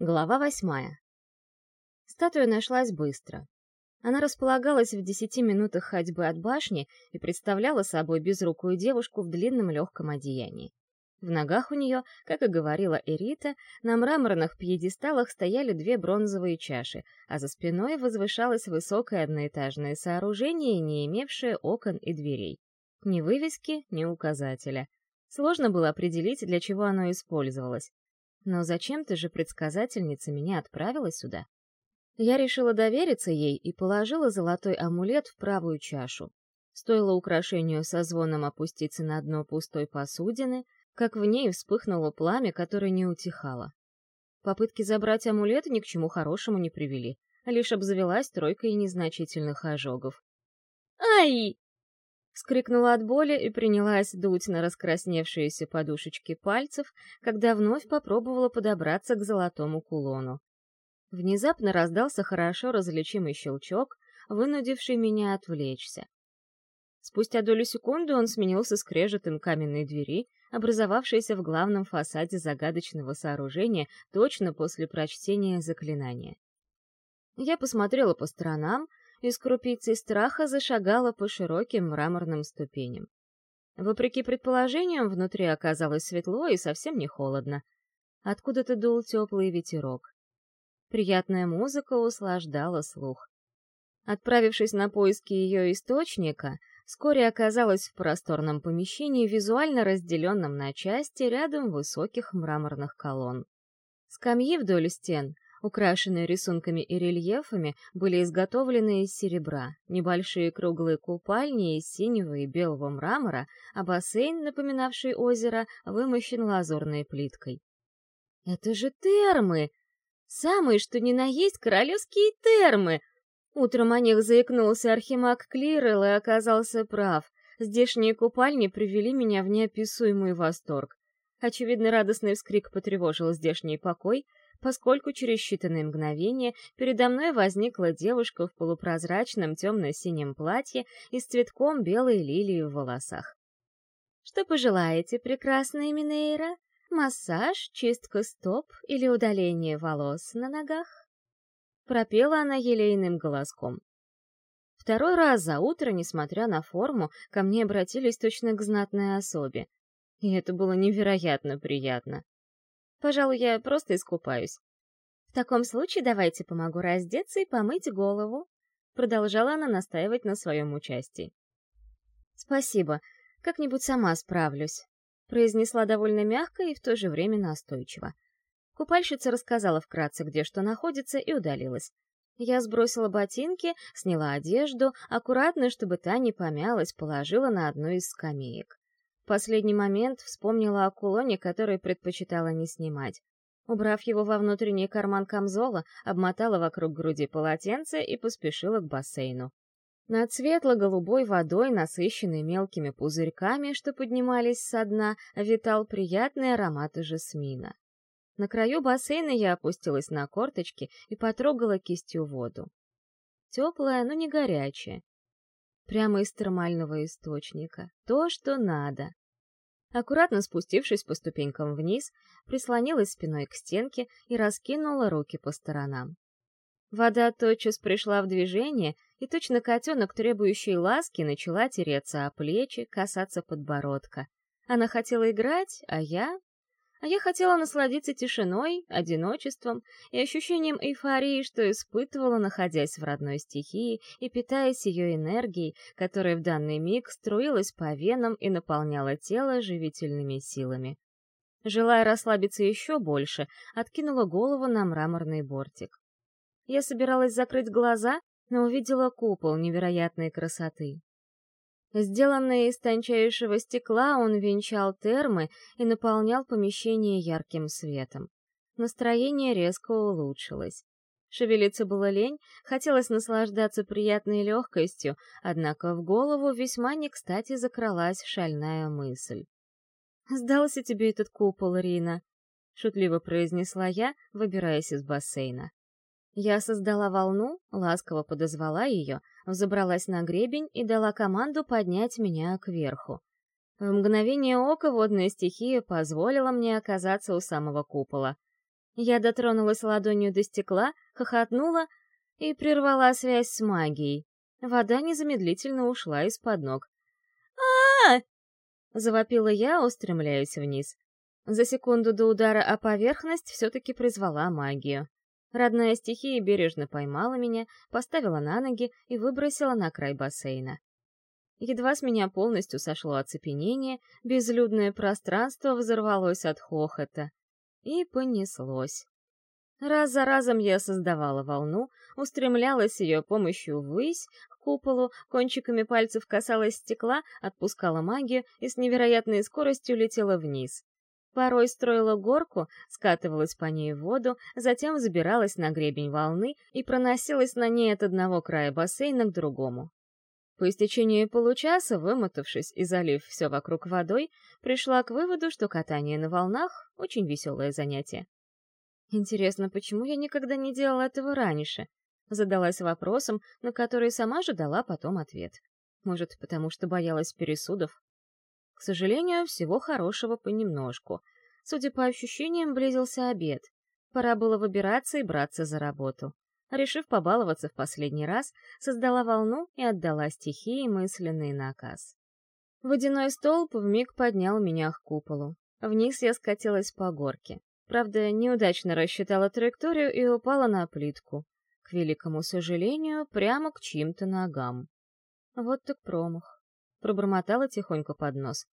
Глава восьмая. Статуя нашлась быстро. Она располагалась в десяти минутах ходьбы от башни и представляла собой безрукую девушку в длинном легком одеянии. В ногах у нее, как и говорила Эрита, на мраморных пьедесталах стояли две бронзовые чаши, а за спиной возвышалось высокое одноэтажное сооружение, не имевшее окон и дверей. Ни вывески, ни указателя. Сложно было определить, для чего оно использовалось. Но зачем-то же предсказательница меня отправила сюда. Я решила довериться ей и положила золотой амулет в правую чашу. Стоило украшению со звоном опуститься на дно пустой посудины, как в ней вспыхнуло пламя, которое не утихало. Попытки забрать амулет ни к чему хорошему не привели, лишь обзавелась тройкой незначительных ожогов. «Ай!» Вскрикнула от боли и принялась дуть на раскрасневшиеся подушечки пальцев, когда вновь попробовала подобраться к золотому кулону. Внезапно раздался хорошо различимый щелчок, вынудивший меня отвлечься. Спустя долю секунды он сменился скрежетом каменной двери, образовавшейся в главном фасаде загадочного сооружения точно после прочтения заклинания. Я посмотрела по сторонам, и с крупицей страха зашагала по широким мраморным ступеням. Вопреки предположениям, внутри оказалось светло и совсем не холодно. Откуда-то дул теплый ветерок. Приятная музыка услаждала слух. Отправившись на поиски ее источника, вскоре оказалась в просторном помещении, визуально разделенном на части рядом высоких мраморных колонн. Скамьи вдоль стен — украшенные рисунками и рельефами, были изготовлены из серебра, небольшие круглые купальни из синего и белого мрамора, а бассейн, напоминавший озеро, вымощен лазурной плиткой. «Это же термы! Самые, что ни на есть, королевские термы!» Утром о них заикнулся архимаг Клирел и оказался прав. Здешние купальни привели меня в неописуемый восторг. Очевидно, радостный вскрик потревожил здешний покой, поскольку через считанные мгновения передо мной возникла девушка в полупрозрачном темно-синем платье и с цветком белой лилии в волосах. «Что пожелаете, прекрасная Минейра? Массаж, чистка стоп или удаление волос на ногах?» Пропела она елейным голоском. Второй раз за утро, несмотря на форму, ко мне обратились точно к знатной особе. И это было невероятно приятно. Пожалуй, я просто искупаюсь. В таком случае давайте помогу раздеться и помыть голову. Продолжала она настаивать на своем участии. Спасибо, как-нибудь сама справлюсь, произнесла довольно мягко и в то же время настойчиво. Купальщица рассказала вкратце, где что находится, и удалилась. Я сбросила ботинки, сняла одежду, аккуратно, чтобы та не помялась, положила на одну из скамеек последний момент вспомнила о кулоне, который предпочитала не снимать. Убрав его во внутренний карман камзола, обмотала вокруг груди полотенце и поспешила к бассейну. Над светло-голубой водой, насыщенной мелкими пузырьками, что поднимались со дна, витал приятный аромат жасмина. На краю бассейна я опустилась на корточки и потрогала кистью воду. Теплая, но не горячая. Прямо из термального источника. То, что надо. Аккуратно спустившись по ступенькам вниз, прислонилась спиной к стенке и раскинула руки по сторонам. Вода тотчас пришла в движение, и точно котенок, требующий ласки, начала тереться о плечи, касаться подбородка. Она хотела играть, а я а я хотела насладиться тишиной, одиночеством и ощущением эйфории, что испытывала, находясь в родной стихии и питаясь ее энергией, которая в данный миг струилась по венам и наполняла тело живительными силами. Желая расслабиться еще больше, откинула голову на мраморный бортик. Я собиралась закрыть глаза, но увидела купол невероятной красоты. Сделанный из тончайшего стекла, он венчал термы и наполнял помещение ярким светом. Настроение резко улучшилось. Шевелиться было лень, хотелось наслаждаться приятной легкостью, однако в голову весьма не кстати закралась шальная мысль. «Сдался тебе этот купол, Рина», — шутливо произнесла я, выбираясь из бассейна. Я создала волну, ласково подозвала ее, взобралась на гребень и дала команду поднять меня кверху. В мгновение ока водная стихия позволила мне оказаться у самого купола. Я дотронулась ладонью до стекла, хохотнула и прервала связь с магией. Вода незамедлительно ушла из-под ног. а, -а, Завопила я, устремляясь вниз. За секунду до удара о поверхность все-таки призвала магию. Родная стихия бережно поймала меня, поставила на ноги и выбросила на край бассейна. Едва с меня полностью сошло оцепенение, безлюдное пространство взорвалось от хохота. И понеслось. Раз за разом я создавала волну, устремлялась ее помощью ввысь, к куполу, кончиками пальцев касалась стекла, отпускала магию и с невероятной скоростью летела вниз. Порой строила горку, скатывалась по ней в воду, затем забиралась на гребень волны и проносилась на ней от одного края бассейна к другому. По истечении получаса, вымотавшись и залив все вокруг водой, пришла к выводу, что катание на волнах — очень веселое занятие. Интересно, почему я никогда не делала этого раньше? Задалась вопросом, на который сама же дала потом ответ. Может, потому что боялась пересудов? К сожалению, всего хорошего понемножку. Судя по ощущениям, близился обед. Пора было выбираться и браться за работу. Решив побаловаться в последний раз, создала волну и отдала стихии мысленный наказ. Водяной столб вмиг поднял меня к куполу. Вниз я скатилась по горке. Правда, неудачно рассчитала траекторию и упала на плитку. К великому сожалению, прямо к чьим-то ногам. Вот так промах. Пробормотала тихонько под нос.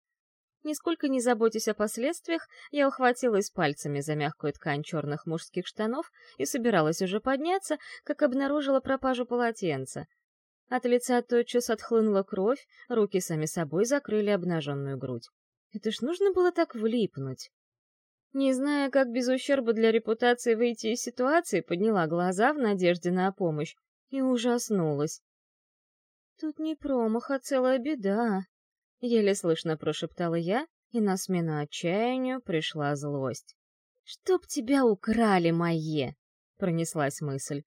Нисколько не заботясь о последствиях, я ухватилась пальцами за мягкую ткань черных мужских штанов и собиралась уже подняться, как обнаружила пропажу полотенца. От лица тотчас отхлынула кровь, руки сами собой закрыли обнаженную грудь. Это ж нужно было так влипнуть. Не зная, как без ущерба для репутации выйти из ситуации, подняла глаза в надежде на помощь и ужаснулась. «Тут не промах, а целая беда», — еле слышно прошептала я, и на смену отчаянию пришла злость. «Чтоб тебя украли, мое!» — пронеслась мысль.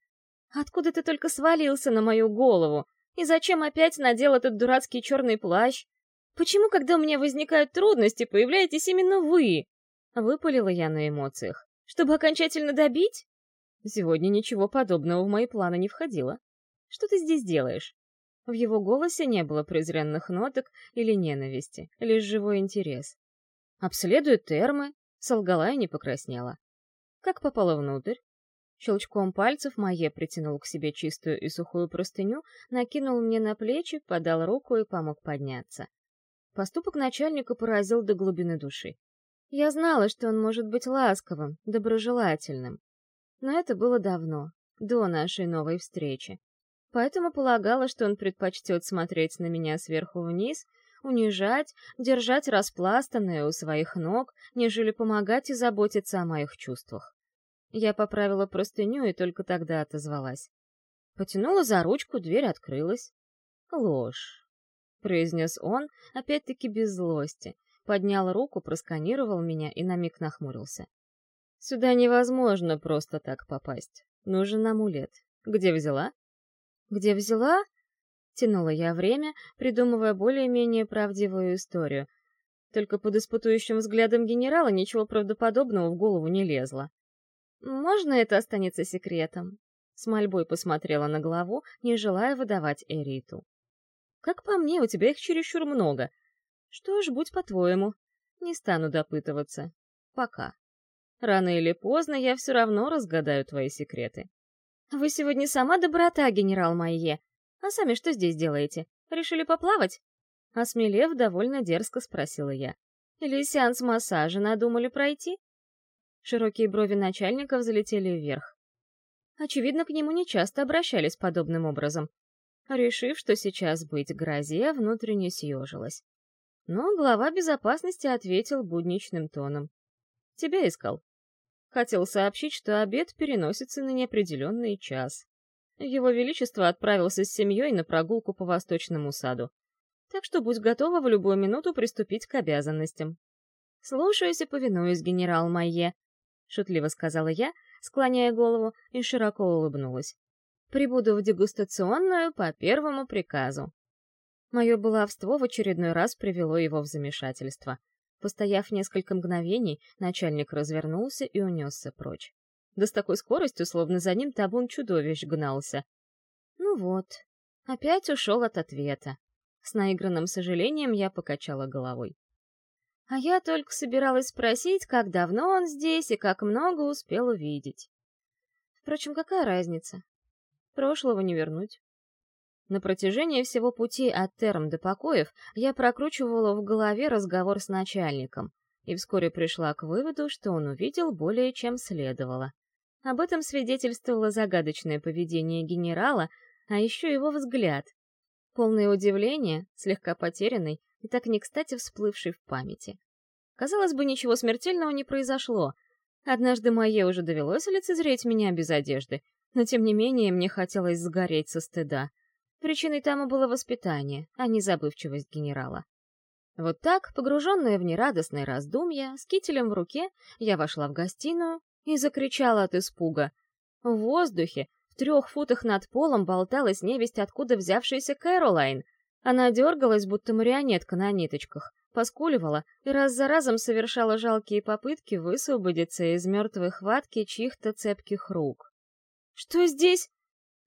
«Откуда ты только свалился на мою голову? И зачем опять надел этот дурацкий черный плащ? Почему, когда у меня возникают трудности, появляетесь именно вы?» Выпалила я на эмоциях. Чтобы окончательно добить? Сегодня ничего подобного в мои планы не входило. Что ты здесь делаешь? В его голосе не было презренных ноток или ненависти, лишь живой интерес. Обследует термы, солгала и не покраснела. Как попала внутрь? Щелчком пальцев Майе притянул к себе чистую и сухую простыню, накинул мне на плечи, подал руку и помог подняться. Поступок начальника поразил до глубины души. Я знала, что он может быть ласковым, доброжелательным. Но это было давно, до нашей новой встречи. Поэтому полагала, что он предпочтет смотреть на меня сверху вниз, унижать, держать распластанное у своих ног, нежели помогать и заботиться о моих чувствах. Я поправила простыню и только тогда отозвалась. Потянула за ручку, дверь открылась. «Ложь», — произнес он, опять-таки без злости, поднял руку, просканировал меня и на миг нахмурился. «Сюда невозможно просто так попасть. Нужен амулет. Где взяла?» «Где взяла?» Тянула я время, придумывая более-менее правдивую историю. Только под испытующим взглядом генерала ничего правдоподобного в голову не лезло. «Можно это останется секретом?» С мольбой посмотрела на главу, не желая выдавать Эриту. «Как по мне, у тебя их чересчур много. Что ж, будь по-твоему. Не стану допытываться. Пока. Рано или поздно я все равно разгадаю твои секреты. Вы сегодня сама доброта, генерал Майе. А сами что здесь делаете? Решили поплавать? Осмелев, довольно дерзко спросила я. Или сеанс массажа надумали пройти? Широкие брови начальника взлетели вверх. Очевидно, к нему нечасто обращались подобным образом. Решив, что сейчас быть грозе, внутренне съежилась. Но глава безопасности ответил будничным тоном. «Тебя искал. Хотел сообщить, что обед переносится на неопределенный час. Его Величество отправился с семьей на прогулку по Восточному саду. Так что будь готова в любую минуту приступить к обязанностям». «Слушаюсь и повинуюсь, генерал Майе», — шутливо сказала я, склоняя голову, и широко улыбнулась. «Прибуду в дегустационную по первому приказу». Мое баловство в очередной раз привело его в замешательство. Постояв несколько мгновений, начальник развернулся и унесся прочь. да с такой скоростью, словно за ним табун чудовищ гнался. Ну вот, опять ушел от ответа. С наигранным сожалением я покачала головой. А я только собиралась спросить, как давно он здесь и как много успел увидеть. Впрочем, какая разница? Прошлого не вернуть. На протяжении всего пути от терм до покоев я прокручивала в голове разговор с начальником и вскоре пришла к выводу, что он увидел более чем следовало. Об этом свидетельствовало загадочное поведение генерала, а еще его взгляд. Полное удивление, слегка потерянный и так не кстати всплывший в памяти. Казалось бы, ничего смертельного не произошло. Однажды Майе уже довелось лицезреть меня без одежды, но тем не менее мне хотелось сгореть со стыда. Причиной тому было воспитание, а не забывчивость генерала. Вот так, погруженная в нерадостное раздумье, с кителем в руке, я вошла в гостиную и закричала от испуга. В воздухе, в трех футах над полом, болталась невесть, откуда взявшаяся Кэролайн. Она дергалась, будто марионетка на ниточках, поскуливала и раз за разом совершала жалкие попытки высвободиться из мертвой хватки чьих-то цепких рук. «Что здесь?»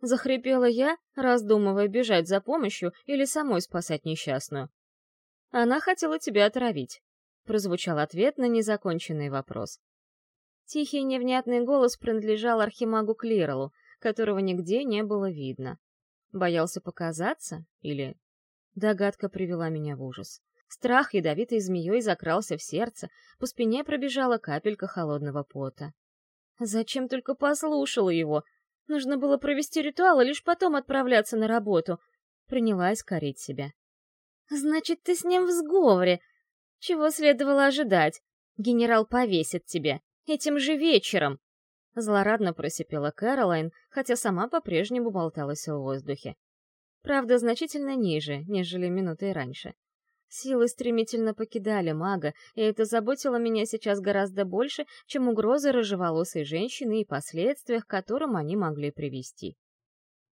Захрипела я, раздумывая, бежать за помощью или самой спасать несчастную. «Она хотела тебя отравить», — прозвучал ответ на незаконченный вопрос. Тихий невнятный голос принадлежал архимагу Клиролу, которого нигде не было видно. Боялся показаться? Или... Догадка привела меня в ужас. Страх ядовитой змеей закрался в сердце, по спине пробежала капелька холодного пота. Зачем только послушала его? Нужно было провести ритуал, и лишь потом отправляться на работу. Принялась корить себя. «Значит, ты с ним в сговоре. Чего следовало ожидать? Генерал повесит тебя. Этим же вечером!» Злорадно просипела Кэролайн, хотя сама по-прежнему болталась в воздухе. Правда, значительно ниже, нежели минутой раньше. Силы стремительно покидали мага, и это заботило меня сейчас гораздо больше, чем угрозы рыжеволосой женщины и последствиях, к которым они могли привести.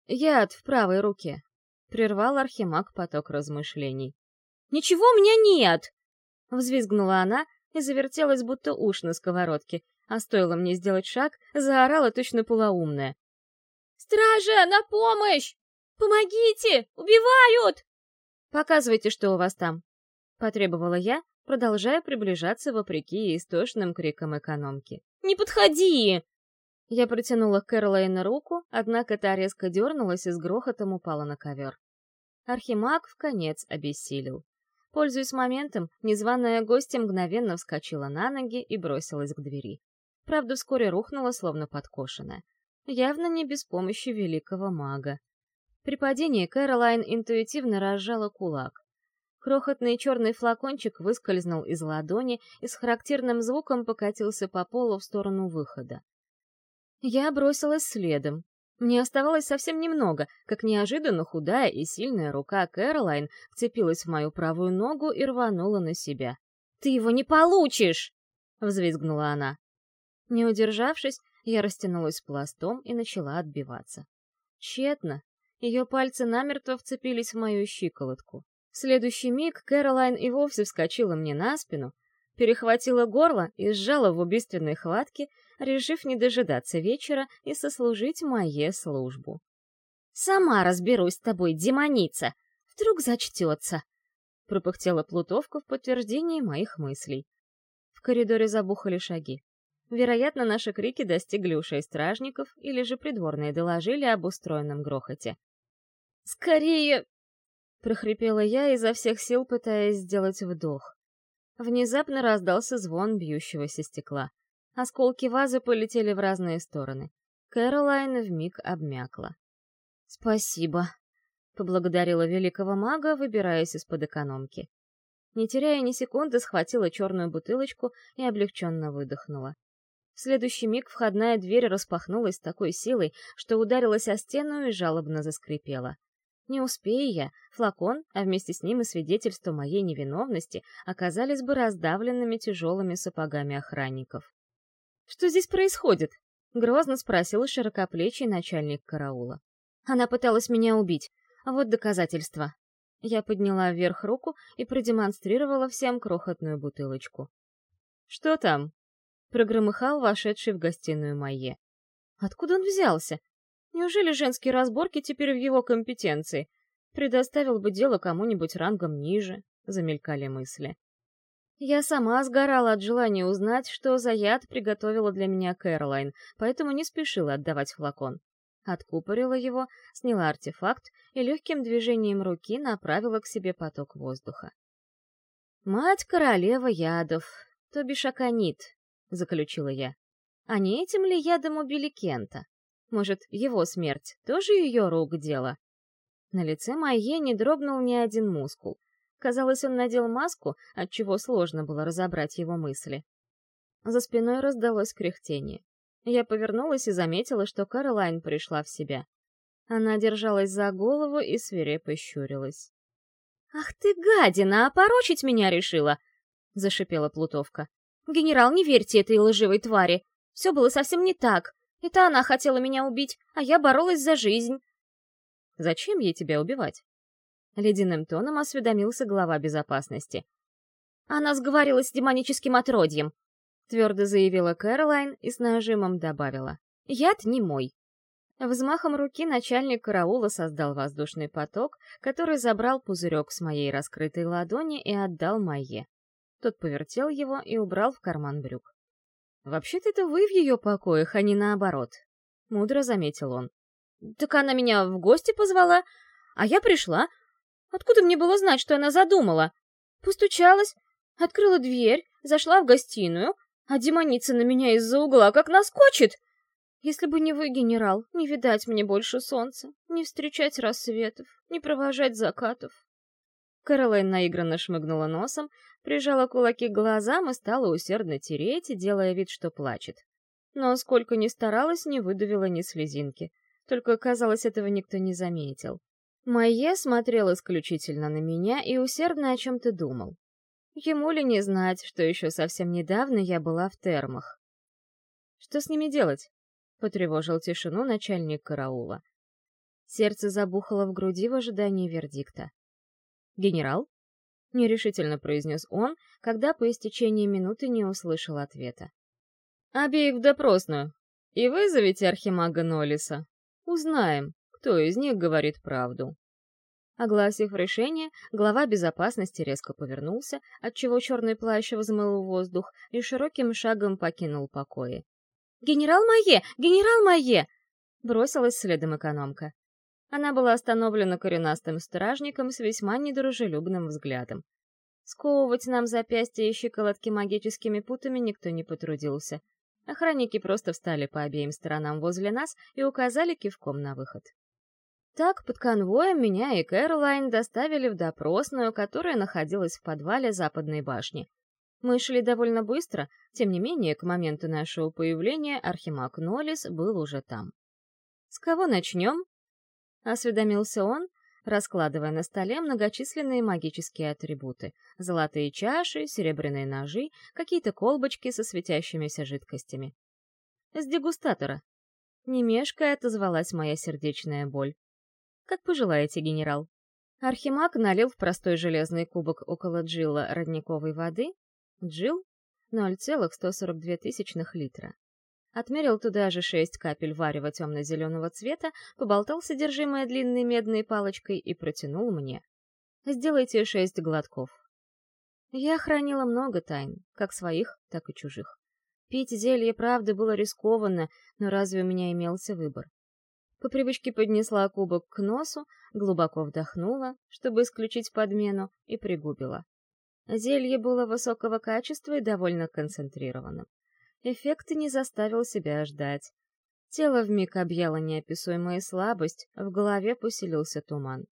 «Яд в правой руке», — прервал Архимаг поток размышлений. «Ничего у меня нет!» — взвизгнула она и завертелась, будто уш на сковородке, а стоило мне сделать шаг, заорала точно полоумная. «Стража, на помощь! Помогите! Убивают!» «Показывайте, что у вас там», — потребовала я, продолжая приближаться вопреки истошным крикам экономки. «Не подходи!» Я протянула Кэролайн руку, однако та резко дернулась и с грохотом упала на ковер. Архимаг в конец обессилел. Пользуясь моментом, незваная гостья мгновенно вскочила на ноги и бросилась к двери. Правда, вскоре рухнула, словно подкошенная. Явно не без помощи великого мага. При падении Кэролайн интуитивно разжала кулак. Крохотный черный флакончик выскользнул из ладони и с характерным звуком покатился по полу в сторону выхода. Я бросилась следом. Мне оставалось совсем немного, как неожиданно худая и сильная рука Кэролайн вцепилась в мою правую ногу и рванула на себя. «Ты его не получишь!» — взвизгнула она. Не удержавшись, я растянулась пластом и начала отбиваться. Тщетно, ее пальцы намертво вцепились в мою щиколотку. В следующий миг Кэролайн и вовсе вскочила мне на спину, перехватила горло и сжала в убийственной хватке, решив не дожидаться вечера и сослужить мое службу. «Сама разберусь с тобой, демоница! Вдруг зачтется!» пропыхтела Плутовка в подтверждении моих мыслей. В коридоре забухали шаги. Вероятно, наши крики достигли ушей стражников, или же придворные доложили об устроенном грохоте. «Скорее!» — прохрипела я, изо всех сил пытаясь сделать вдох. Внезапно раздался звон бьющегося стекла. Осколки вазы полетели в разные стороны. Кэролайн вмиг обмякла. «Спасибо», — поблагодарила великого мага, выбираясь из-под экономки. Не теряя ни секунды, схватила черную бутылочку и облегченно выдохнула. В следующий миг входная дверь распахнулась с такой силой, что ударилась о стену и жалобно заскрипела. Не успея я, флакон, а вместе с ним и свидетельство моей невиновности, оказались бы раздавленными тяжелыми сапогами охранников. «Что здесь происходит?» — грозно спросил широкоплечий начальник караула. «Она пыталась меня убить. А вот доказательства». Я подняла вверх руку и продемонстрировала всем крохотную бутылочку. «Что там?» — Прогромыхал вошедший в гостиную Майе. Откуда он взялся? Неужели женские разборки теперь в его компетенции? Предоставил бы дело кому-нибудь рангом ниже, замелькали мысли. Я сама сгорала от желания узнать, что за яд приготовила для меня Кэролайн, поэтому не спешила отдавать флакон. Откупорила его, сняла артефакт и легким движением руки направила к себе поток воздуха. «Мать королева ядов, то бишь аконит», — заключила я. «А не этим ли ядом убили Кента? Может, его смерть тоже ее рук дело?» На лице Майе не дрогнул ни один мускул. Казалось, он надел маску, отчего сложно было разобрать его мысли. За спиной раздалось кряхтение. Я повернулась и заметила, что Каролайн пришла в себя. Она держалась за голову и свирепо щурилась. «Ах ты, гадина, опорочить меня решила!» — зашипела Плутовка. «Генерал, не верьте этой лживой твари! Все было совсем не так. Это она хотела меня убить, а я боролась за жизнь. Зачем ей тебя убивать? Ледяным тоном осведомился глава безопасности. Она сговорилась с демоническим отродьем, твердо заявила Кэролайн и с нажимом добавила. Яд не мой. Взмахом руки начальник караула создал воздушный поток, который забрал пузырек с моей раскрытой ладони и отдал Майе. Тот повертел его и убрал в карман брюк. «Вообще-то это вы в ее покоях, а не наоборот», — мудро заметил он. Так она меня в гости позвала, а я пришла. Откуда мне было знать, что она задумала? Постучалась, открыла дверь, зашла в гостиную, а демоница на меня из-за угла как наскочит. Если бы не вы, генерал, не видать мне больше солнца, не встречать рассветов, не провожать закатов. Кэролайн наигранно шмыгнула носом, прижала кулаки к глазам и стала усердно тереть, делая вид, что плачет. Но сколько ни старалась, не выдавила ни слезинки — только, казалось, этого никто не заметил. Майе смотрел исключительно на меня и усердно о чем-то думал. Ему ли не знать, что еще совсем недавно я была в термах? «Что с ними делать?» — потревожил тишину начальник караула. Сердце забухало в груди в ожидании вердикта. «Генерал?» — нерешительно произнес он, когда по истечении минуты не услышал ответа. «Обеих в допросную. И вызовите архимага Нолиса». Узнаем, кто из них говорит правду. Огласив решение, глава безопасности резко повернулся, отчего черный плащ взмыл в воздух и широким шагом покинул покои. «Генерал Майе! Генерал Майе!» Бросилась следом экономка. Она была остановлена коренастым стражником с весьма недружелюбным взглядом. Сковывать нам запястья и щиколотки магическими путами никто не потрудился. Охранники просто встали по обеим сторонам возле нас и указали кивком на выход. Так, под конвоем меня и Кэролайн доставили в допросную, которая находилась в подвале западной башни. Мы шли довольно быстро, тем не менее, к моменту нашего появления Архимаг Нолис был уже там. «С кого начнем?» — осведомился он, раскладывая на столе многочисленные магические атрибуты — золотые чаши, серебряные ножи, какие-то колбочки со светящимися жидкостями. «С дегустатора». Не мешкая отозвалась моя сердечная боль. «Как пожелаете, генерал». Архимаг налил в простой железный кубок около джилла родниковой воды. Джил — 0,142 литра отмерил туда же шесть капель варева темно-зеленого цвета, поболтал содержимое длинной медной палочкой и протянул мне. «Сделайте шесть глотков». Я хранила много тайн, как своих, так и чужих. Пить зелье правды было рискованно, но разве у меня имелся выбор? По привычке поднесла кубок к носу, глубоко вдохнула, чтобы исключить подмену, и пригубила. Зелье было высокого качества и довольно концентрированным. Эффект не заставил себя ждать. Тело вмиг объяло неописуемая слабость, в голове поселился туман.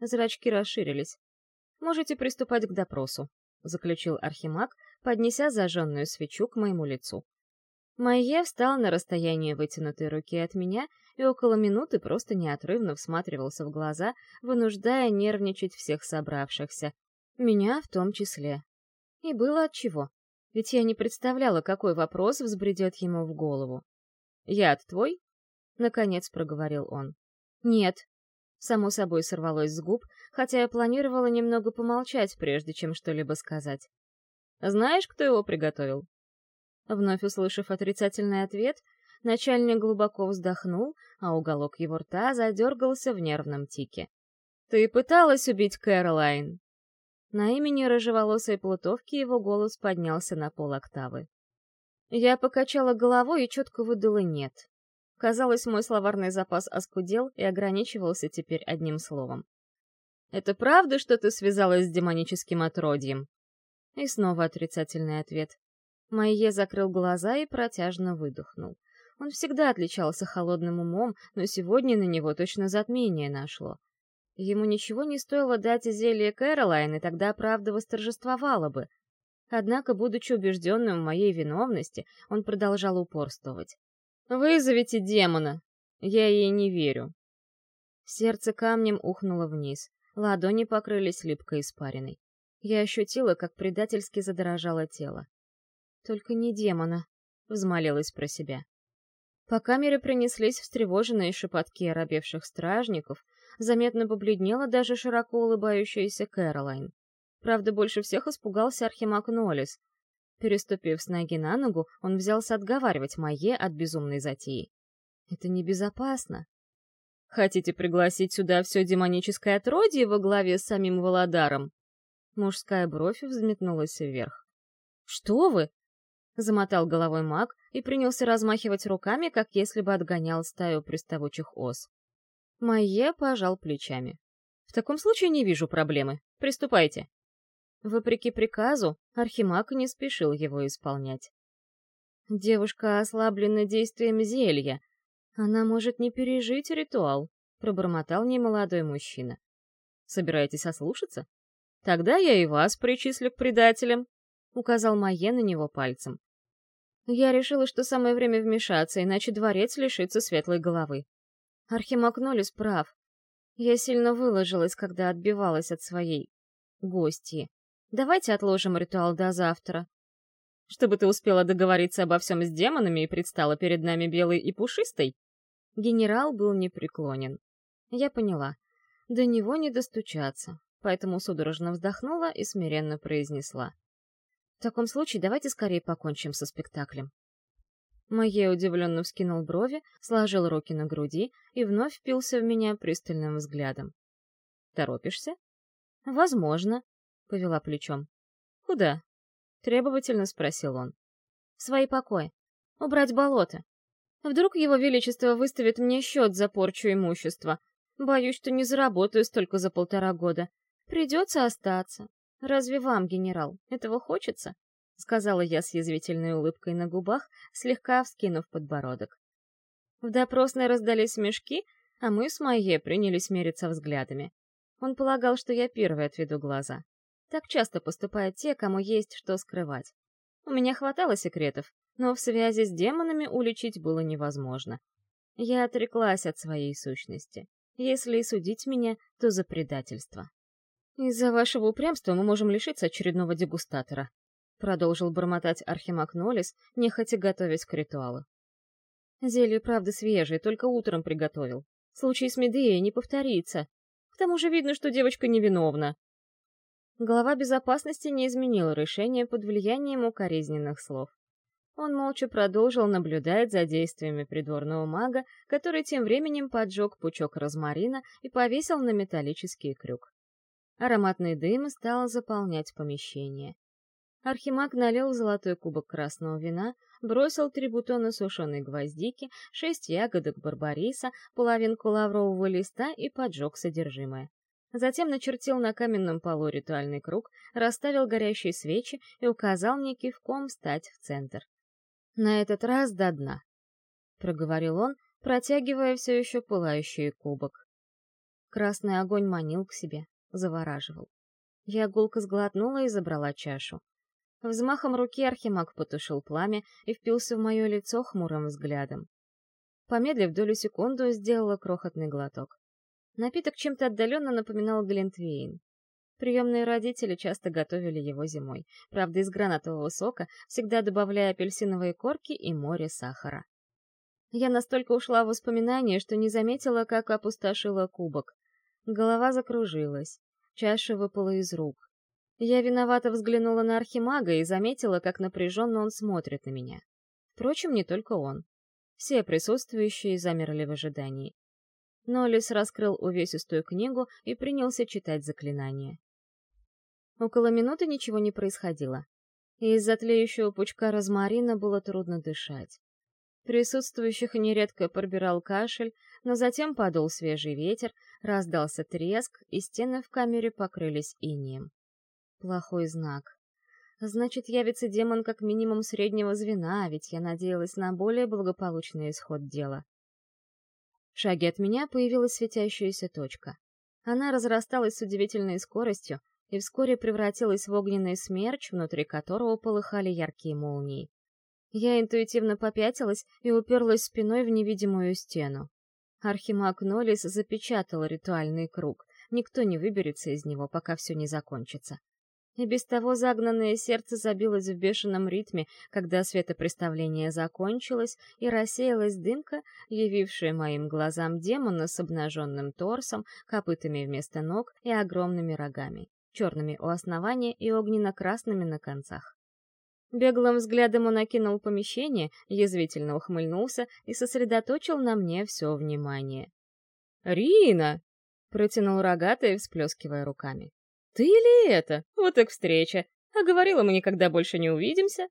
Зрачки расширились. «Можете приступать к допросу», — заключил Архимаг, поднеся зажженную свечу к моему лицу. Майе встал на расстоянии вытянутой руки от меня и около минуты просто неотрывно всматривался в глаза, вынуждая нервничать всех собравшихся, меня в том числе. И было отчего ведь я не представляла, какой вопрос взбредет ему в голову. «Яд твой?» — наконец проговорил он. «Нет», — само собой сорвалось с губ, хотя я планировала немного помолчать, прежде чем что-либо сказать. «Знаешь, кто его приготовил?» Вновь услышав отрицательный ответ, начальник глубоко вздохнул, а уголок его рта задергался в нервном тике. «Ты пыталась убить Кэролайн?» На имени рыжеволосой плутовки его голос поднялся на пол октавы. Я покачала головой и четко выдала «нет». Казалось, мой словарный запас оскудел и ограничивался теперь одним словом. «Это правда, что ты связалась с демоническим отродьем?» И снова отрицательный ответ. Майе закрыл глаза и протяжно выдохнул. Он всегда отличался холодным умом, но сегодня на него точно затмение нашло. Ему ничего не стоило дать зелье Кэролайн, и тогда правда восторжествовала бы. Однако, будучи убежденным в моей виновности, он продолжал упорствовать. «Вызовите демона! Я ей не верю!» Сердце камнем ухнуло вниз, ладони покрылись липкой испариной. Я ощутила, как предательски задорожало тело. «Только не демона», — взмолилась про себя. По камере принеслись встревоженные шепотки оробевших стражников, заметно побледнела даже широко улыбающаяся Кэролайн. Правда, больше всех испугался Архимаг Нолис. Переступив с ноги на ногу, он взялся отговаривать Майе от безумной затеи. «Это небезопасно». «Хотите пригласить сюда все демоническое отродье во главе с самим Володаром?» Мужская бровь взметнулась вверх. «Что вы?» — замотал головой маг и принялся размахивать руками, как если бы отгонял стаю приставучих ос. Майе пожал плечами. «В таком случае не вижу проблемы. Приступайте». Вопреки приказу, Архимаг не спешил его исполнять. «Девушка ослаблена действием зелья. Она может не пережить ритуал», — пробормотал немолодой мужчина. «Собираетесь ослушаться? Тогда я и вас причислю к предателям», — указал Майе на него пальцем. Я решила, что самое время вмешаться, иначе дворец лишится светлой головы. Архимаг Нолис прав. Я сильно выложилась, когда отбивалась от своей гости. Давайте отложим ритуал до завтра. Чтобы ты успела договориться обо всем с демонами и предстала перед нами белой и пушистой? Генерал был непреклонен. Я поняла. До него не достучаться, поэтому судорожно вздохнула и смиренно произнесла. В таком случае давайте скорее покончим со спектаклем. Майе удивленно вскинул брови, сложил руки на груди и вновь впился в меня пристальным взглядом. «Торопишься?» «Возможно», — повела плечом. «Куда?» — требовательно спросил он. «В свои покои. Убрать болото. Вдруг его величество выставит мне счет за порчу имущества. Боюсь, что не заработаю столько за полтора года. Придется остаться. Разве вам, генерал, этого хочется?» — сказала я с язвительной улыбкой на губах, слегка вскинув подбородок. В допросной раздались смешки, а мы с Майе принялись мериться взглядами. Он полагал, что я первой отведу глаза. Так часто поступают те, кому есть что скрывать. У меня хватало секретов, но в связи с демонами уличить было невозможно. Я отреклась от своей сущности. Если и судить меня, то за предательство. Из-за вашего упрямства мы можем лишиться очередного дегустатора, продолжил бормотать Архимаг Нолис, нехотя готовясь к ритуалу. Зелье, правда, свежее, только утром приготовил. Случай с Медеей не повторится. К тому же видно, что девочка невиновна. Глава безопасности не изменил решение под влиянием укоризненных слов. Он молча продолжил наблюдать за действиями придворного мага, который тем временем поджег пучок розмарина и повесил на металлический крюк. Ароматный дым стал заполнять помещение. Архимаг налил золотой кубок красного вина, бросил три бутона сушеной гвоздики, шесть ягодок барбариса, половинку лаврового листа и поджег содержимое. Затем начертил на каменном полу ритуальный круг, расставил горящие свечи и указал мне кивком встать в центр. «На этот раз до дна», — проговорил он, протягивая все еще пылающий кубок. Красный огонь манил к себе, завораживал. Я гулко сглотнула и забрала чашу. Взмахом руки Архимаг потушил пламя и впился в мое лицо хмурым взглядом. Помедлив долю секунду, сделала крохотный глоток. Напиток чем-то отдаленно напоминал глинтвейн. Приемные родители часто готовили его зимой, правда, из гранатового сока, всегда добавляя апельсиновые корки и море сахара. Я настолько ушла в воспоминания, что не заметила, как опустошила кубок. Голова закружилась, чаша выпала из рук. Я виновато взглянула на архимага и заметила, как напряженно он смотрит на меня. Впрочем, не только он. Все присутствующие замерли в ожидании. Нолис раскрыл увесистую книгу и принялся читать заклинание. Около минуты ничего не происходило. Из-за тлеющего пучка розмарина было трудно дышать. Присутствующих нередко пробирал кашель, но затем подул свежий ветер, раздался треск, и стены в камере покрылись инием. Плохой знак. Значит, явится демон как минимум среднего звена, ведь я надеялась на более благополучный исход дела. В шаге от меня появилась светящаяся точка. Она разрасталась с удивительной скоростью и вскоре превратилась в огненный смерч, внутри которого полыхали яркие молнии. Я интуитивно попятилась и уперлась спиной в невидимую стену. Архимаг Нолис запечатал ритуальный круг. Никто не выберется из него, пока все не закончится и без того загнанное сердце забилось в бешеном ритме, когда светопреставление закончилось и рассеялась дымка, явившая моим глазам демона с обнаженным торсом, копытами вместо ног и огромными рогами, черными у основания и огненно-красными на концах. Беглым взглядом он окинул помещение, язвительно ухмыльнулся и сосредоточил на мне все внимание. «Рина!» — протянул рогатый, всплескивая руками. «Ты ли это? Вот так встреча. А говорила, мы никогда больше не увидимся».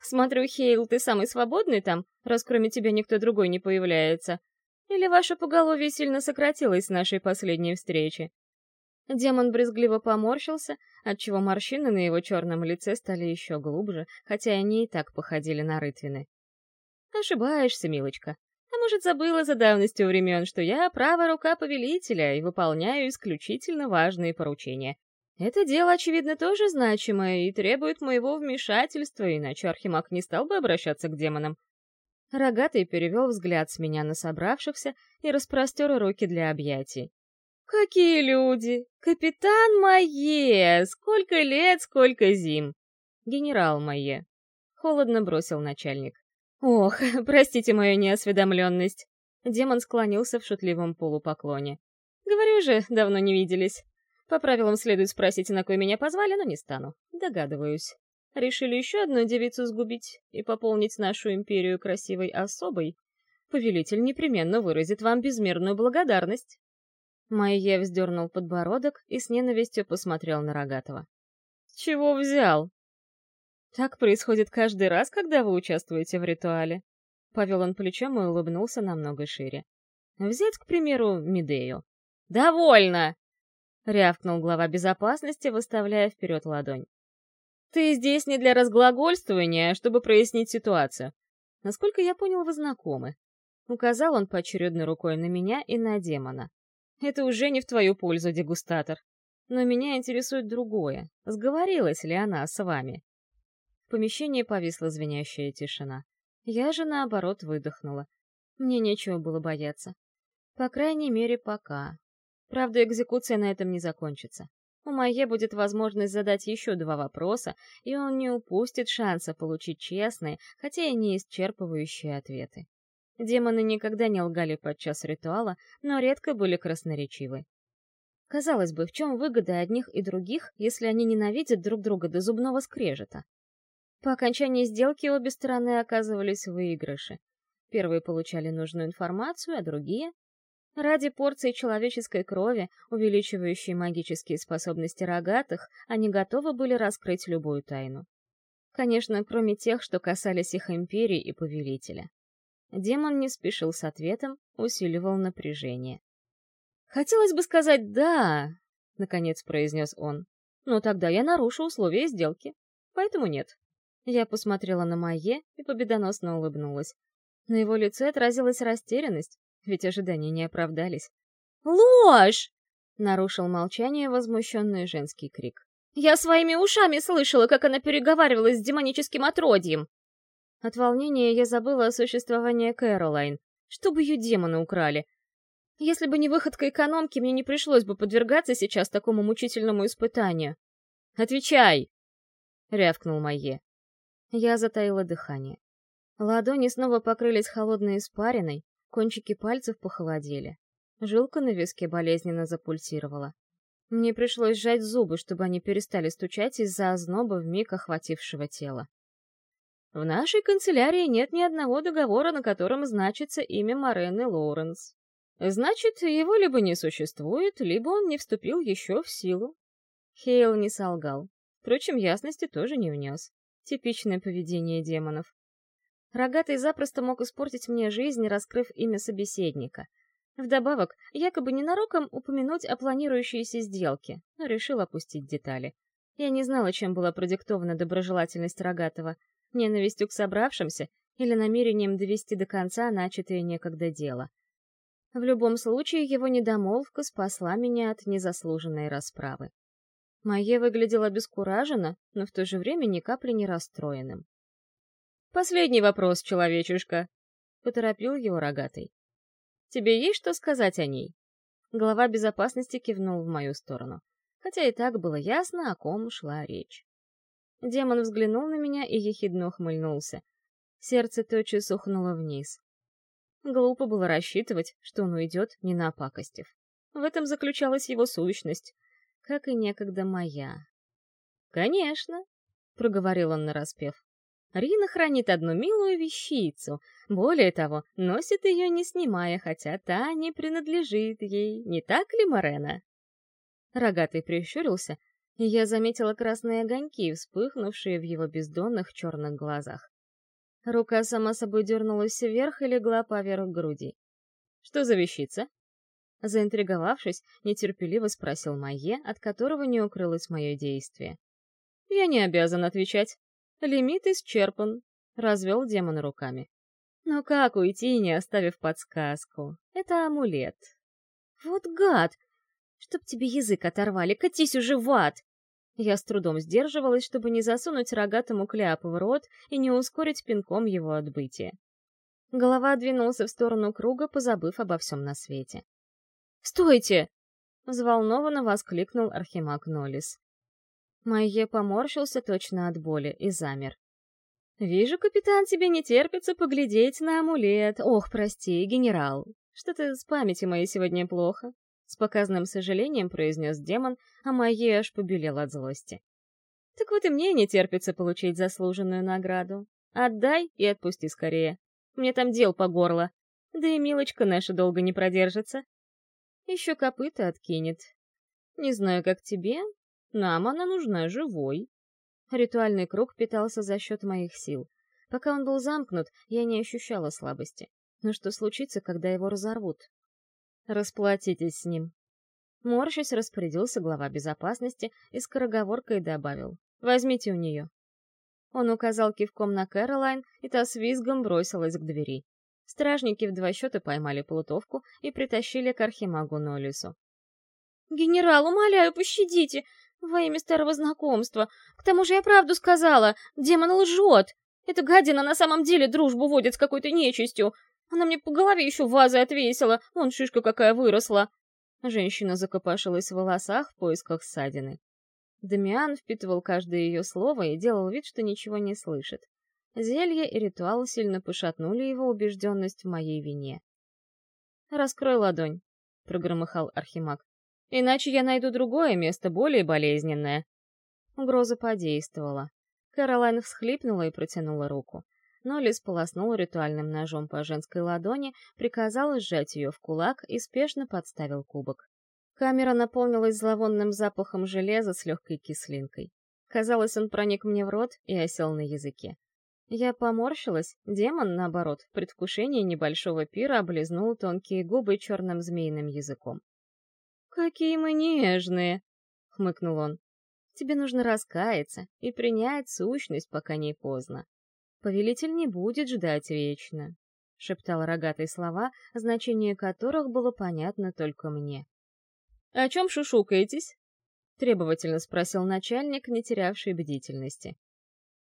«Смотрю, Хейл, ты самый свободный там, раз кроме тебя никто другой не появляется. Или ваше поголовье сильно сократилось с нашей последней встречи?» Демон брезгливо поморщился, отчего морщины на его черном лице стали еще глубже, хотя они и так походили на рытвины. «Ошибаешься, милочка. А может, забыла за давностью времен, что я правая рука повелителя и выполняю исключительно важные поручения. Это дело, очевидно, тоже значимое и требует моего вмешательства, иначе Архимаг не стал бы обращаться к демонам. Рогатый перевел взгляд с меня на собравшихся и распростер руки для объятий. «Какие люди! Капитан Майе! Сколько лет, сколько зим!» «Генерал Майе!» — холодно бросил начальник. «Ох, простите мою неосведомленность!» Демон склонился в шутливом полупоклоне. «Говорю же, давно не виделись. По правилам следует спросить, на кой меня позвали, но не стану. Догадываюсь. Решили еще одну девицу сгубить и пополнить нашу империю красивой особой? Повелитель непременно выразит вам безмерную благодарность. Майе вздернул подбородок и с ненавистью посмотрел на Рогатого. «Чего взял?» «Так происходит каждый раз, когда вы участвуете в ритуале». Повел он плечом и улыбнулся намного шире. «Взять, к примеру, Медею». «Довольно!» — рявкнул глава безопасности, выставляя вперед ладонь. «Ты здесь не для разглагольствования, а чтобы прояснить ситуацию. Насколько я понял, вы знакомы». Указал он поочередно рукой на меня и на демона. «Это уже не в твою пользу, дегустатор. Но меня интересует другое. Сговорилась ли она с вами?» В помещении повисла звенящая тишина. Я же, наоборот, выдохнула. Мне нечего было бояться. По крайней мере, пока. Правда, экзекуция на этом не закончится. У Майе будет возможность задать еще два вопроса, и он не упустит шанса получить честные, хотя и не исчерпывающие ответы. Демоны никогда не лгали подчас ритуала, но редко были красноречивы. Казалось бы, в чем выгода одних и других, если они ненавидят друг друга до зубного скрежета? По окончании сделки обе стороны оказывались в выигрыше. Первые получали нужную информацию, а другие Ради порции человеческой крови, увеличивающей магические способности рогатых, они готовы были раскрыть любую тайну. Конечно, кроме тех, что касались их империи и повелителя. Демон не спешил с ответом, усиливал напряжение. «Хотелось бы сказать «да», — наконец произнес он. «Но тогда я нарушу условия сделки. Поэтому нет». Я посмотрела на Майе и победоносно улыбнулась. На его лице отразилась растерянность, ведь ожидания не оправдались. «Ложь!» — нарушил молчание возмущенный женский крик. «Я своими ушами слышала, как она переговаривалась с демоническим отродьем!» От волнения я забыла о существовании Кэролайн, чтобы ее демоны украли. Если бы не выходка экономки, мне не пришлось бы подвергаться сейчас такому мучительному испытанию. «Отвечай!» — рявкнул Майе. Я затаила дыхание. Ладони снова покрылись холодной испариной, Кончики пальцев похолодели. Жилка на виске болезненно запульсировала. Мне пришлось сжать зубы, чтобы они перестали стучать из-за озноба вмиг охватившего тело. В нашей канцелярии нет ни одного договора, на котором значится имя Морены Лоуренс. Значит, его либо не существует, либо он не вступил еще в силу. Хейл не солгал. Впрочем, ясности тоже не внес. Типичное поведение демонов. Рогатый запросто мог испортить мне жизнь, раскрыв имя собеседника. Вдобавок, якобы ненароком упомянуть о планирующейся сделке, но решил опустить детали. Я не знала, чем была продиктована доброжелательность Рогатого, ненавистью к собравшимся или намерением довести до конца начатое некогда дело. В любом случае, его недомолвка спасла меня от незаслуженной расправы. Майе выглядел обескураженно, но в то же время ни капли не расстроенным. «Последний вопрос, человечишка!» — поторопил его рогатый. «Тебе есть что сказать о ней?» Глава безопасности кивнул в мою сторону, хотя и так было ясно, о ком шла речь. Демон взглянул на меня и ехидно ухмыльнулся. Сердце тотчас ухнуло вниз. Глупо было рассчитывать, что он уйдет, не напакостив. В этом заключалась его сущность, как и некогда моя. «Конечно», — проговорил он нараспев. «Рина хранит одну милую вещицу. Более того, носит ее не снимая, хотя та не принадлежит ей. Не так ли, Морена?» Рогатый прищурился, и я заметила красные огоньки, вспыхнувшие в его бездонных черных глазах. Рука сама собой дернулась вверх и легла поверх груди. «Что за вещица?» Заинтриговавшись, нетерпеливо спросил Майе, от которого не укрылось мое действие. «Я не обязан отвечать. Лимит исчерпан», — развел демон руками. «Но как уйти, не оставив подсказку? Это амулет». «Вот гад! Чтоб тебе язык оторвали, катись уже в ад!» Я с трудом сдерживалась, чтобы не засунуть рогатому кляпу в рот и не ускорить пинком его отбытие. Голова двинулся в сторону круга, позабыв обо всем на свете. «Стойте!» — взволнованно воскликнул Архимаг Нолис. Майе поморщился точно от боли и замер. «Вижу, капитан, тебе не терпится поглядеть на амулет. Ох, прости, генерал. Что-то с памятью моей сегодня плохо». С показным сожалением произнес демон, а Майе аж побелел от злости. «Так вот и мне не терпится получить заслуженную награду. Отдай и отпусти скорее. Мне там дел по горло. Да и милочка наша долго не продержится. Еще копыта откинет. Не знаю, как тебе, нам она нужна живой. Ритуальный круг питался за счет моих сил. Пока он был замкнут, я не ощущала слабости. Но что случится, когда его разорвут? Расплатитесь с ним. Морщись распорядился глава безопасности и скороговоркой добавил. «Возьмите у нее». Он указал кивком на Кэролайн, и та с визгом бросилась к двери. Стражники в два счета поймали плутовку и притащили к архимагу Нолису. «Генерал, умоляю, пощадите! Во имя старого знакомства! К тому же я правду сказала! Демон лжет! Эта гадина на самом деле дружбу водит с какой-то нечистью! Она мне по голове еще вазой отвесила, вон шишка какая выросла!» Женщина закопошилась в волосах в поисках ссадины. Дамиан впитывал каждое ее слово и делал вид, что ничего не слышит. Зелье и ритуал сильно пошатнули его убежденность в моей вине. «Раскрой ладонь», — прогромыхал Архимаг. «Иначе я найду другое место, более болезненное». Угроза подействовала. Каролайн всхлипнула и протянула руку. Нолли сполоснул ритуальным ножом по женской ладони, приказал сжать ее в кулак и спешно подставил кубок. Камера наполнилась зловонным запахом железа с легкой кислинкой. Казалось, он проник мне в рот и осел на языке. Я поморщилась, демон, наоборот, в предвкушении небольшого пира облизнул тонкие губы черным змеиным языком. «Какие мы нежные!» — хмыкнул он. «Тебе нужно раскаяться и принять сущность, пока не поздно. Повелитель не будет ждать вечно», — шептал рогатые слова, значение которых было понятно только мне. «О чем шушукаетесь?» — требовательно спросил начальник, не терявший бдительности.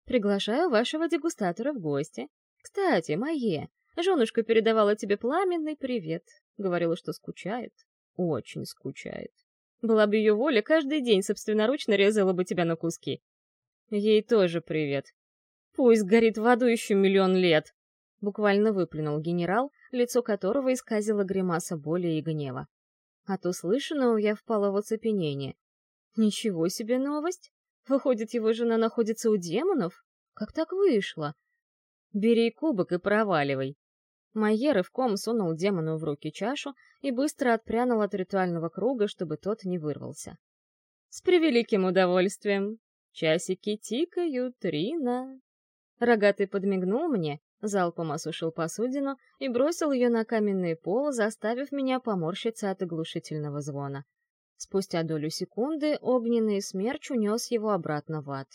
Приглашаю вашего дегустатора в гости. Кстати, Майе, женушка передавала тебе пламенный привет. Говорила, что скучает. Очень скучает. Была бы ее воля, каждый день собственноручно резала бы тебя на куски. Ей тоже привет. Пусть горит в аду еще миллион лет. Буквально выплюнул генерал, лицо которого исказило гримаса боли и гнева. От услышанного я впала в оцепенение. Ничего себе новость! Выходит, его жена находится у демонов? Как так вышло? Бери кубок и проваливай. Майе рывком сунул демону в руки чашу и быстро отпрянул от ритуального круга, чтобы тот не вырвался. «С превеликим удовольствием! Часики тикают, Рина!» Рогатый подмигнул мне, залпом осушил посудину и бросил ее на каменный пол, заставив меня поморщиться от оглушительного звона. Спустя долю секунды огненный смерч унес его обратно в ад.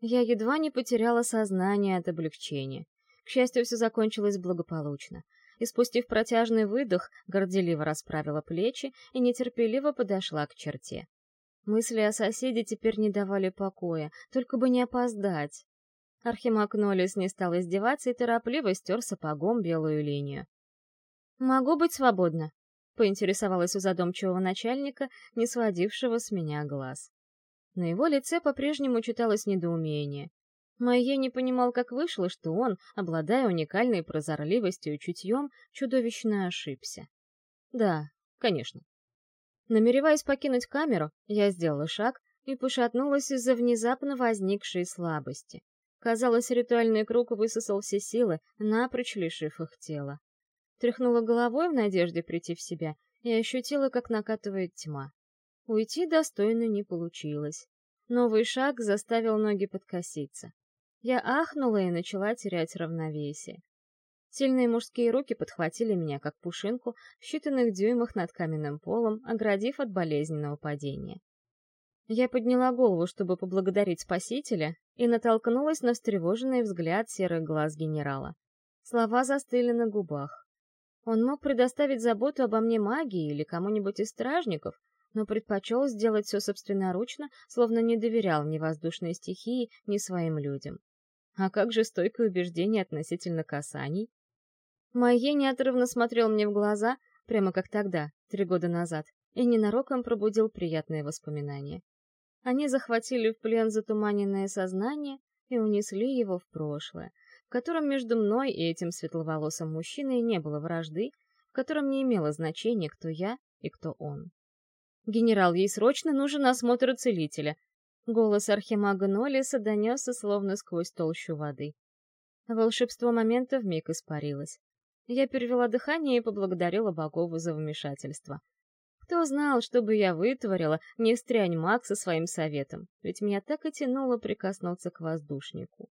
Я едва не потеряла сознание от облегчения. К счастью, все закончилось благополучно. И спустив протяжный выдох, горделиво расправила плечи и нетерпеливо подошла к черте. Мысли о соседе теперь не давали покоя, только бы не опоздать. Архимаг Нолис не стал издеваться и торопливо стер сапогом белую линию. «Могу быть свободна?» — поинтересовалась у задумчивого начальника, не сводившего с меня глаз. На его лице по-прежнему читалось недоумение. Майе не понимал, как вышло, что он, обладая уникальной прозорливостью и чутьем, чудовищно ошибся. Да, конечно. Намереваясь покинуть камеру, я сделала шаг и пошатнулась из-за внезапно возникшей слабости. Казалось, ритуальный круг высосал все силы, напрочь лишив их тела. Тряхнула головой в надежде прийти в себя и ощутила, как накатывает тьма. Уйти достойно не получилось. Новый шаг заставил ноги подкоситься. Я ахнула и начала терять равновесие. Сильные мужские руки подхватили меня, как пушинку, в считанных дюймах над каменным полом, оградив от болезненного падения. Я подняла голову, чтобы поблагодарить спасителя, и натолкнулась на встревоженный взгляд серых глаз генерала. Слова застыли на губах. Он мог предоставить заботу обо мне магии или кому-нибудь из стражников, но предпочел сделать все собственноручно, словно не доверял ни воздушной стихии, ни своим людям. А как же стойкое убеждение относительно касаний? Майе неотрывно смотрел мне в глаза, прямо как тогда, три года назад, и ненароком пробудил приятные воспоминания. Они захватили в плен затуманенное сознание и унесли его в прошлое, в котором между мной и этим светловолосым мужчиной не было вражды, в котором не имело значения, кто я и кто он. «Генерал, ей срочно нужен осмотр целителя», Голос архимага Нолиса донесся словно сквозь толщу воды. Волшебство момента вмиг испарилось. Я перевела дыхание и поблагодарила богов за вмешательство. Кто знал, что бы я вытворила, не стрянь маг со своим советом, ведь меня так и тянуло прикоснуться к воздушнику.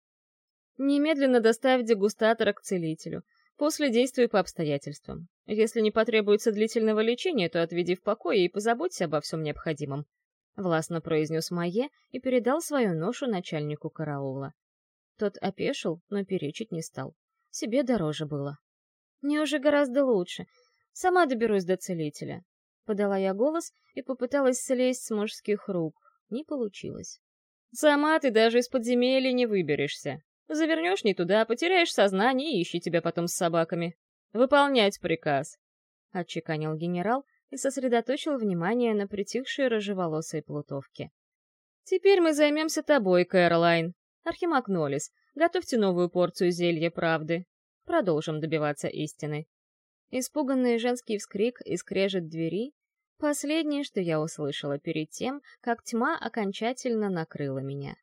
Немедленно доставь дегустатора к целителю. После действуй по обстоятельствам. Если не потребуется длительного лечения, то отведи в покое и позаботься обо всем необходимом. — властно произнес Майе и передал свою ношу начальнику караула. Тот опешил, но перечить не стал. Себе дороже было. «Мне уже гораздо лучше. Сама доберусь до целителя». Подала я голос и попыталась слезть с мужских рук. Не получилось. «Сама ты даже из подземелья не выберешься. Завернешь не туда, потеряешь сознание и ищи тебя потом с собаками. Выполнять приказ», — отчеканил генерал, и сосредоточил внимание на притихшей рыжеволосой плутовке. «Теперь мы займемся тобой, Кэролайн. Архимаг Нолис, готовьте новую порцию зелья правды. Продолжим добиваться истины». Испуганный женский вскрик и скрежет двери — последнее, что я услышала перед тем, как тьма окончательно накрыла меня.